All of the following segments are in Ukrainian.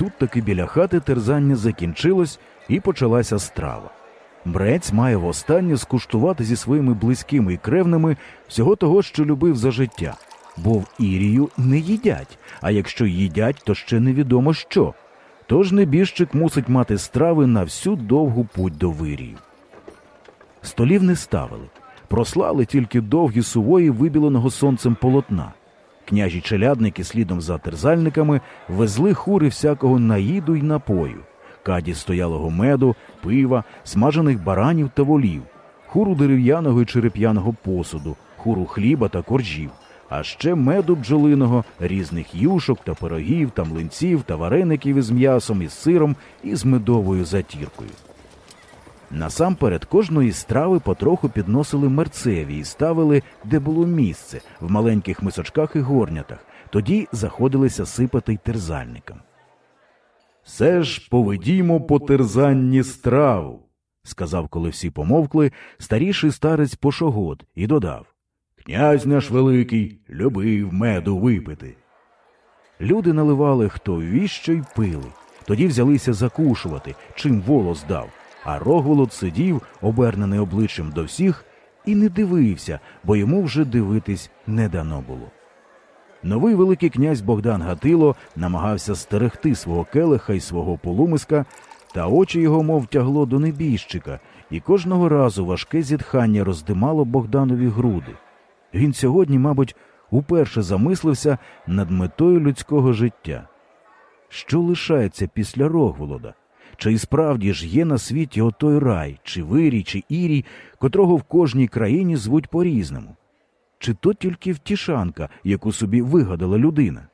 тут таки біля хати терзання закінчилось і почалася страва. Брець має востаннє скуштувати зі своїми близькими і кревними всього того, що любив за життя, бо в Ірію не їдять, а якщо їдять, то ще невідомо що. Тож небіжчик мусить мати страви на всю довгу путь до вирію. Столів не ставили, прослали тільки довгі сувої вибіленого сонцем полотна. Княжі челядники слідом за терзальниками везли хури всякого наїду й напою, каді стоялого меду, пива, смажених баранів та волів, хуру дерев'яного й череп'яного посуду, хуру хліба та коржів, а ще меду бджолиного, різних юшок та пирогів та млинців та вареників із м'ясом, із сиром і з медовою затіркою. Насамперед кожної страви потроху підносили мерцеві і ставили, де було місце, в маленьких мисочках і горнятах, тоді заходилися сипати й терзальникам. Все ж поведімо по терзанні страву, сказав, коли всі помовкли, старіший старець Пошогод і додав Князь наш великий любив меду випити. Люди наливали хто віщо й пили, тоді взялися закушувати, чим волос дав. А Рогволод сидів, обернений обличчям до всіх, і не дивився, бо йому вже дивитись не дано було. Новий Великий князь Богдан Гатило намагався стерегти свого келиха і свого полумиска, та очі його, мов тягло до небіжчика, і кожного разу важке зітхання роздимало Богданові груди. Він сьогодні, мабуть, уперше замислився над метою людського життя. Що лишається після Рогволода? Чи і справді ж є на світі отой рай, чи вирій, чи ірій, котрого в кожній країні звуть по-різному? Чи то тільки втішанка, яку собі вигадала людина?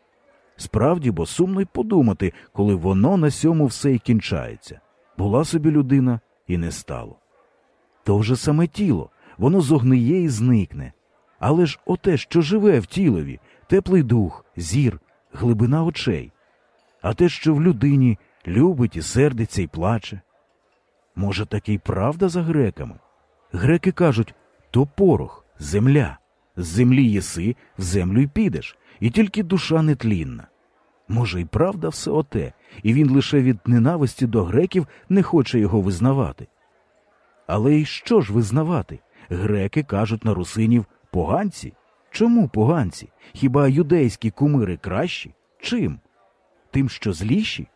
Справді, бо сумно й подумати, коли воно на сьому все й кінчається. Була собі людина і не стало. То вже саме тіло, воно зогниє і зникне. Але ж оте, що живе в тілові, теплий дух, зір, глибина очей, а те, що в людині любить і сердиться і плаче. Може, таки й правда за греками? Греки кажуть то порох, земля. З землі єси, в землю й підеш, і тільки душа нетлінна. Може, й правда все оте, і він лише від ненависті до греків не хоче його визнавати. Але й що ж визнавати? Греки кажуть на русинів поганці? Чому поганці? Хіба юдейські кумири кращі? Чим? Тим, що зліші?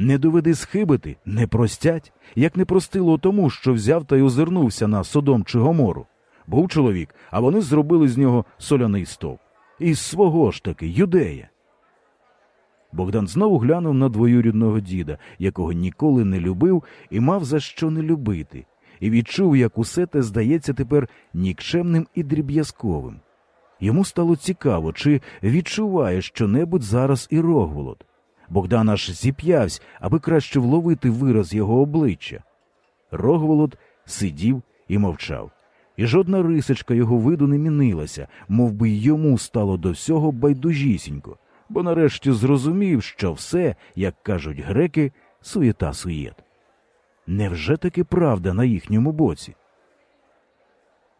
Не доведи схибити, не простять, як не простило тому, що взяв та й озирнувся на Содом чи Гомору. Був чоловік, а вони зробили з нього соляний стовп. Із свого ж таки, юдея. Богдан знову глянув на двоюрідного діда, якого ніколи не любив і мав за що не любити, і відчув, як усе те здається тепер нікчемним і дріб'язковим. Йому стало цікаво, чи відчуває щонебудь зараз і Рогволод. Богдан аж зіп'явсь, аби краще вловити вираз його обличчя. Рогволод сидів і мовчав, і жодна рисочка його виду не мінилася, мов би йому стало до всього байдужісінько, бо нарешті зрозумів, що все, як кажуть греки, суєта суєт. Невже таки правда на їхньому боці?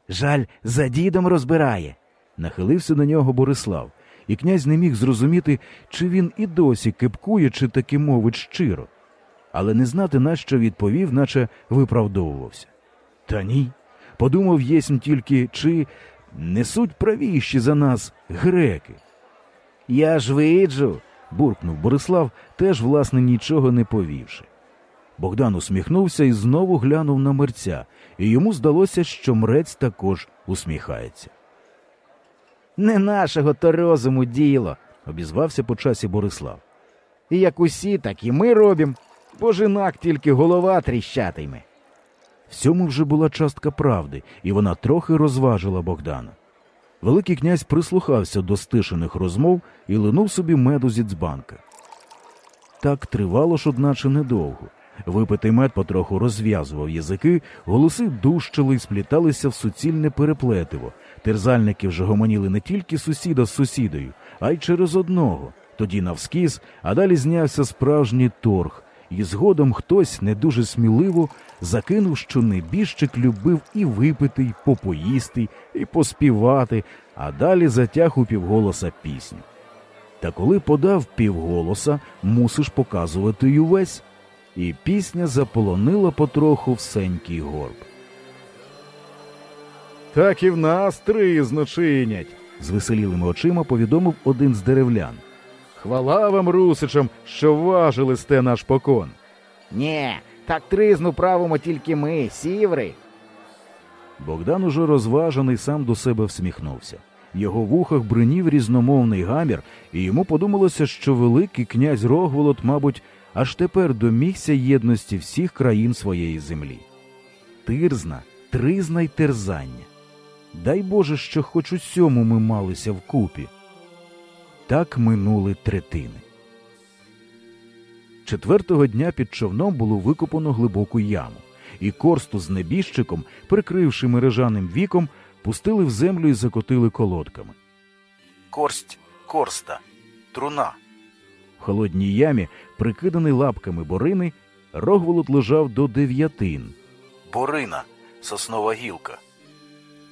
Жаль, за дідом розбирає, нахилився до нього Борислав і князь не міг зрозуміти, чи він і досі кипкує, чи таки мовить щиро, але не знати, на що відповів, наче виправдовувався. Та ні. Подумав єсмь тільки, чи несуть правіші за нас греки. Я ж виджу. буркнув Борислав, теж, власне, нічого не повівши. Богдан усміхнувся і знову глянув на мерця, і йому здалося, що мрець також усміхається. Не нашого то розуму діло, обізвався по часі Борислав. І як усі, так і ми робім, бо жинак тільки голова тріщатиме. В цьому вже була частка правди, і вона трохи розважила Богдана. Великий князь прислухався до стишених розмов і линув собі меду зі дзбанка. Так тривало ж, одначе, недовго. Випитий мед потроху розв'язував язики, голоси дужчали й спліталися в суцільне переплетиво. Терзальники вже гомоніли не тільки сусіда з сусідою, а й через одного. Тоді навскіз, а далі знявся справжній торг, і згодом хтось не дуже сміливо закинув, що небіжчик любив і випити, і попоїсти, і поспівати, а далі затяг у півголоса пісню. Та коли подав півголоса, мусиш показувати й увесь. І пісня заполонила потроху всенький горб. Так і в нас тризно чинять, з веселілими очима повідомив один з деревлян. Хвала вам, русичам, що важили сте наш покон. Нє, так тризну правимо тільки ми, сіври. Богдан уже розважений сам до себе всміхнувся. В його вухах бринів різномовний гамір, і йому подумалося, що великий князь Рогволод, мабуть, аж тепер домігся єдності всіх країн своєї землі. Тирзна, тризна й терзання. Дай Боже, що хоч у сьому ми малися вкупі. Так минули третини. Четвертого дня під човном було викопано глибоку яму, і корсту з небіжчиком, прикривши мережаним віком, пустили в землю і закотили колодками. Корсть, корста, труна. В холодній ямі, прикиданий лапками борини, Рогволод лежав до дев'ятин. Борина, соснова гілка.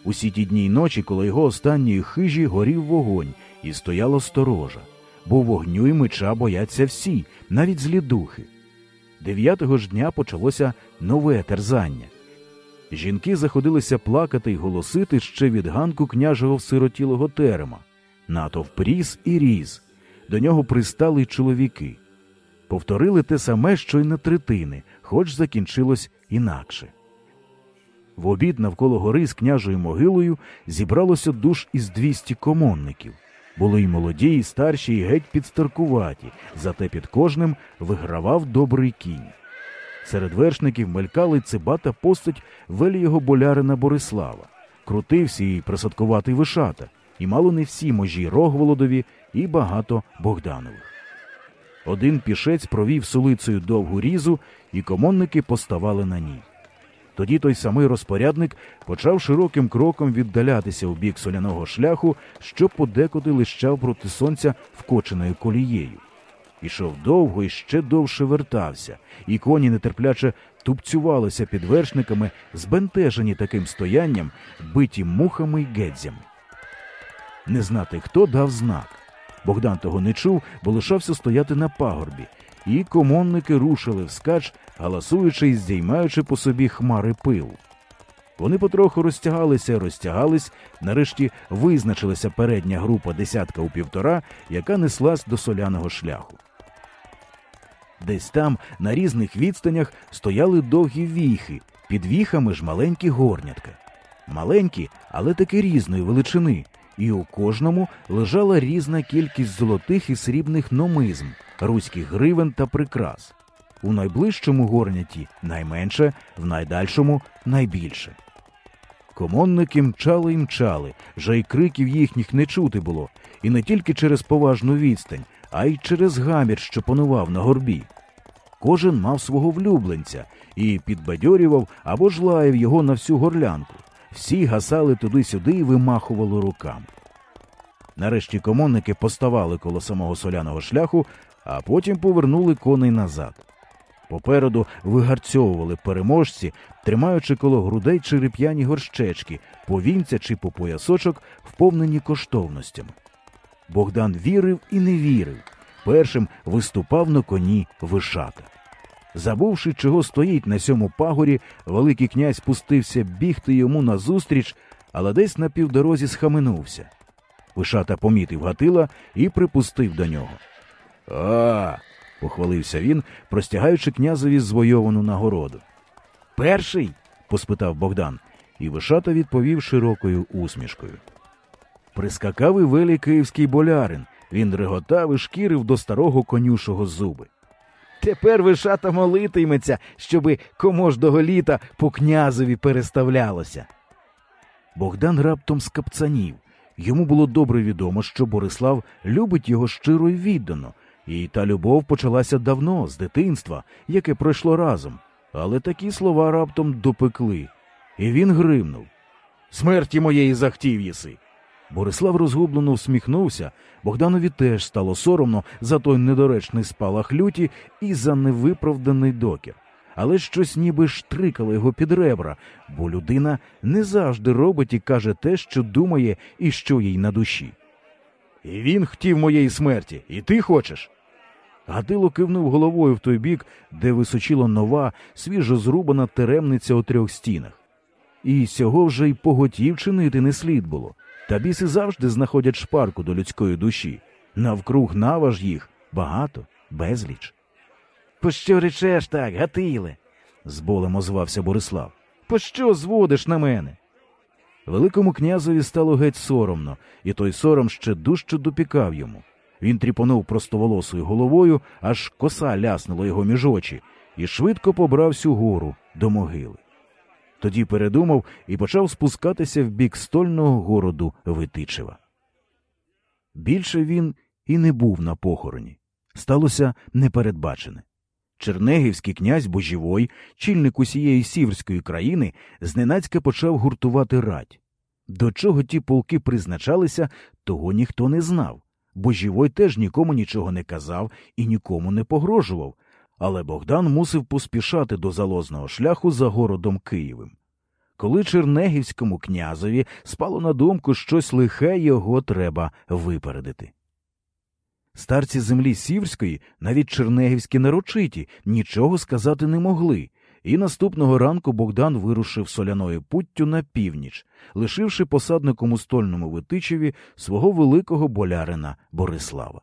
Усі ті дні й ночі, коло його останньої хижі горів вогонь, і стояла сторожа, бо вогню й меча бояться всі, навіть злі духи. Дев'ятого ж дня почалося нове терзання. Жінки заходилися плакати й голосити ще від ганку княжого всиротілого терема. Натовп ріс і ріс. До нього пристали й чоловіки. Повторили те саме, що й на третини, хоч закінчилось інакше. В обід навколо гори з княжою могилою зібралося душ із двісті комонників. Були й молоді, і старші, і геть підстаркуваті, зате під кожним вигравав добрий кінь. Серед вершників мелькали цибата постать велієго болярина Борислава, крутився і присадкуватий вишата, і мало не всі можі Рогволодові і багато Богданових. Один пішець провів сулицею довгу різу, і комонники поставали на ній. Тоді той самий розпорядник почав широким кроком віддалятися у бік соляного шляху, що подекуди лищав проти сонця вкоченою колією. Ішов довго і ще довше вертався, і коні нетерпляче тупцювалися під вершниками, збентежені таким стоянням, биті мухами й гедзями. Не знати, хто дав знак. Богдан того не чув, бо лишався стояти на пагорбі, і комонники рушили вскач, галасуючи і здіймаючи по собі хмари пилу. Вони потроху розтягалися, розтягались, нарешті визначилася передня група десятка у півтора, яка неслась до соляного шляху. Десь там, на різних відстанях, стояли довгі віхи, під віхами ж маленькі горнятка. Маленькі, але таки різної величини, і у кожному лежала різна кількість золотих і срібних номизм, руських гривен та прикрас. У найближчому горняті найменше, в найдальшому найбільше. Комонники мчали й мчали, вже й криків їхніх не чути було, і не тільки через поважну відстань, а й через гамір, що панував на горбі. Кожен мав свого влюбленця і підбадьорював або ж лаяв його на всю горлянку. Всі гасали туди-сюди і вимахували руками. Нарешті комонники поставали коло самого соляного шляху, а потім повернули коней назад. Попереду вигарцьовували переможці, тримаючи коло грудей череп'яні горщечки, повінця чи по поясочок, вповнені коштовностями. Богдан вірив і не вірив. Першим виступав на коні вишата. Забувши, чого стоїть на сьому пагорі, Великий князь пустився бігти йому назустріч, але десь на півдорозі схаменувся. Вишата помітив Гатила і припустив до нього. А. похвалився він, простягаючи князеві звойовану нагороду. Перший? поспитав Богдан, і Вишата відповів широкою усмішкою. Прискакав і велій київський болярин. Він реготав і шкірив до старого конюшого зуби. Тепер вишата молитиметься, щоби комождого літа по князеві переставлялося. Богдан раптом скапцанів. Йому було добре відомо, що Борислав любить його щиро й віддано, і та любов почалася давно, з дитинства, яке пройшло разом. Але такі слова раптом допекли, і він гримнув. Смерті моєї захтів єси. Борислав розгублено всміхнувся, Богданові теж стало соромно за той недоречний спалах люті і за невиправданий докір. Але щось ніби штрикало його під ребра, бо людина не завжди робить і каже те, що думає і що їй на душі. І він хотів моєї смерті, і ти хочеш. Гатило кивнув головою в той бік, де височила нова, свіжо зрубана теремниця у трьох стінах. І сього вже й поготів чинити не слід було. Та біси завжди знаходять шпарку до людської душі. Навкруг наваж їх багато, безліч. Пощо речеш так, Гатиле? з болем озвався Борислав. Пощо зводиш на мене? Великому князеві стало геть соромно, і той сором ще дужче допікав йому. Він тріпонув простоволосою головою, аж коса ляснула його між очі, і швидко побрався гору до могили. Тоді передумав і почав спускатися в бік стольного городу Витичева. Більше він і не був на похороні. Сталося непередбачене. Чернегівський князь Божівой, чільник усієї сіверської країни, зненацька почав гуртувати рать. До чого ті полки призначалися, того ніхто не знав. Божівой теж нікому нічого не казав і нікому не погрожував, але Богдан мусив поспішати до залозного шляху за городом Києвим. Коли чернегівському князеві спало на думку щось лихе його треба випередити. Старці землі сіверської, навіть чернегівські нарочиті, нічого сказати не могли, і наступного ранку Богдан вирушив соляною путтю на північ, лишивши посадником у стольному Витичеві свого великого болярина Борислава.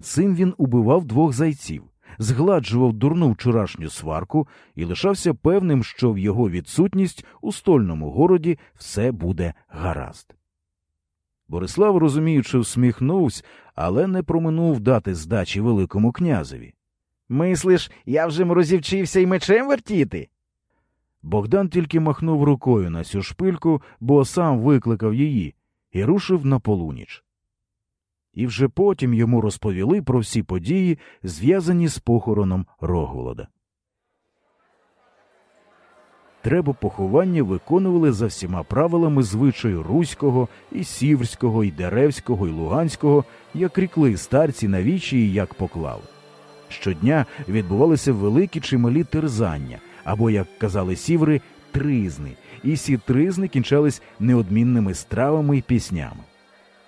Цим він убивав двох зайців, згладжував дурну вчорашню сварку і лишався певним, що в його відсутність у стольному городі все буде гаразд. Борислав, розуміючи, всміхнувся, але не проминув дати здачі Великому князеві. Мислиш, я вже розівчився й мечем вертіти? Богдан тільки махнув рукою на цю шпильку, бо сам викликав її і рушив на полуніч. І вже потім йому розповіли про всі події, зв'язані з похороном Рогволода. Треба поховання виконували за всіма правилами звичаю Руського, і Сіверського, і Деревського, і Луганського, як рікли старці на вічі і як поклали. Щодня відбувалися великі чи малі терзання, або, як казали сіври, тризни, і ці тризни кінчались неодмінними стравами і піснями.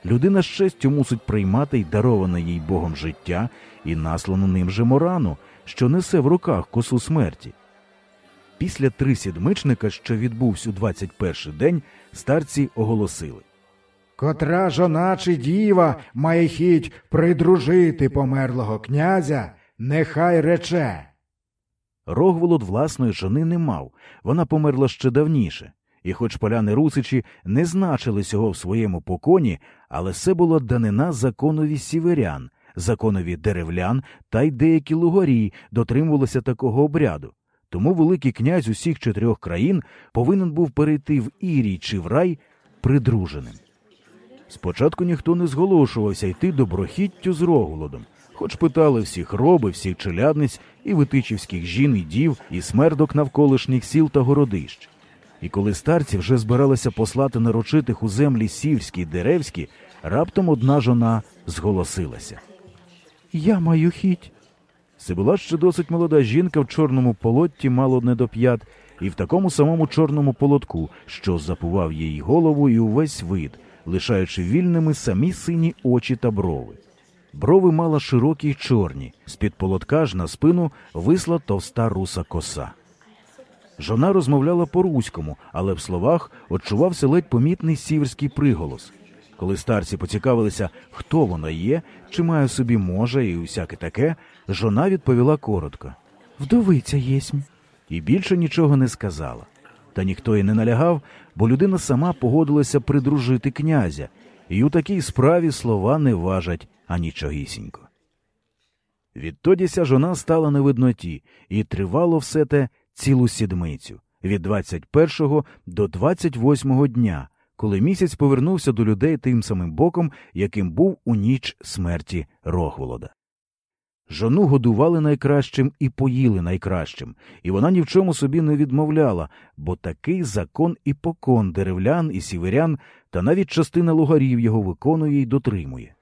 Людина з честю мусить приймати й дароване їй Богом життя і наслану ним же морану, що несе в руках косу смерті. Після трисідмичника, що відбувся у 21 день, старці оголосили Котра жона чи діва має хіть придружити померлого князя, нехай рече. Рогволод власної жони не мав, вона померла ще давніше, і хоч поляни Русичі не значили цього в своєму поконі, але це була данина законові сіверян, законові деревлян та й деякі лугорі дотримувалися такого обряду. Тому Великий князь усіх чотирьох країн повинен був перейти в Ірій чи в рай придруженим. Спочатку ніхто не зголошувався йти доброхіттю з Рогволодом, хоч питали всіх роби, всіх челядниць і витичівських жін і дів, і смердок навколишніх сіл та городищ. І коли старці вже збиралися послати нарочитих у землі сільські й деревські, раптом одна жона зголосилася. Я маю хіть. Це була ще досить молода жінка в чорному полотті, мало не до п'ят, і в такому самому чорному полотку, що запував їй голову і увесь вид, лишаючи вільними самі сині очі та брови. Брови мала широкі й чорні, з-під полотка ж на спину висла товста руса коса. Жона розмовляла по-руському, але в словах очувався ледь помітний сіверський приголос. Коли старці поцікавилися, хто вона є, чи має собі може і усяке таке, жона відповіла коротко Вдовиця єсмь. І більше нічого не сказала. Та ніхто й не налягав, бо людина сама погодилася придружити князя, і у такій справі слова не важать анічогісінько. Відтоді ся жона стала на видноті, і тривало все те цілу сідмицю від 21 до 28 дня, коли місяць повернувся до людей тим самим боком, яким був у ніч смерті Рогволода. Жону годували найкращим і поїли найкращим, і вона ні в чому собі не відмовляла, бо такий закон і покон деревлян і сіверян, та навіть частина лугарів його виконує й дотримує.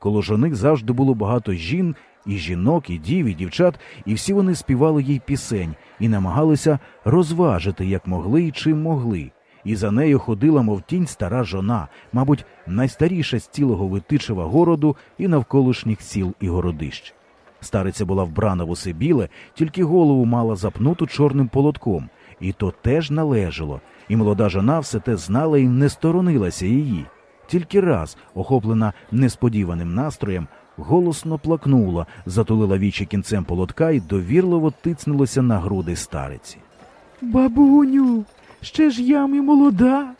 Коло жони завжди було багато жін, і жінок, і дів, і дівчат, і всі вони співали їй пісень і намагалися розважити, як могли і чим могли, і за нею ходила, мов тінь, стара жона, мабуть, найстаріша з цілого Витичева городу і навколишніх сіл і городищ. Стариця була вбрана в усе біле, тільки голову мала запнуту чорним полотком, і то теж належало, і молода жона все те знала і не сторонилася її. Тільки раз, охоплена несподіваним настроєм, голосно плакнула, затулила вічі кінцем полотка і довірливо тицнулася на груди стариці. Бабуню, ще ж я мі молода.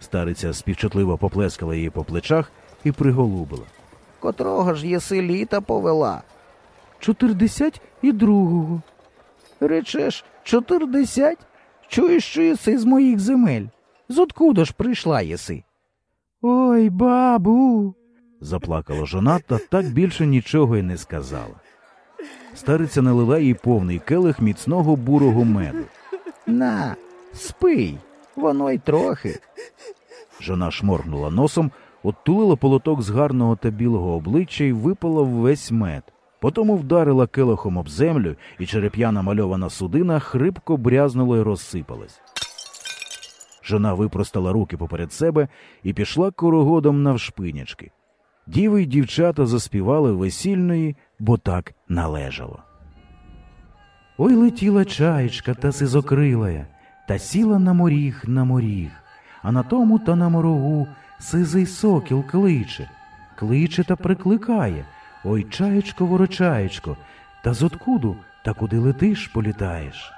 Стариця співчутливо поплескала її по плечах і приголубила. Котрого ж єси літа повела? Чотирдесять і другого. Речеш, чотирдесять? Чуєш, що єси з моїх земель? Зоткуда ж прийшла єси? Ой, бабу. Заплакала жона та так більше нічого й не сказала. Стариця налила їй повний келих міцного бурого меду. На, спий, воно й трохи. Жона шморгнула носом, оттулила полоток з гарного та білого обличчя і випала весь мед. Потому вдарила келихом об землю, і череп'яна мальована судина хрипко брязнула й розсипалась. Жона випростала руки поперед себе і пішла корогодом навшпинячки. Діви й дівчата заспівали весільної, бо так належало. Ой летіла чаєчка та сизокрилая, та сіла на моріг на моріг, а на тому та на морогу сизий сокіл кличе, кличе та прикликає. Ой, чаєчко, ворочаєчко, та зоткуду та куди летиш, політаєш.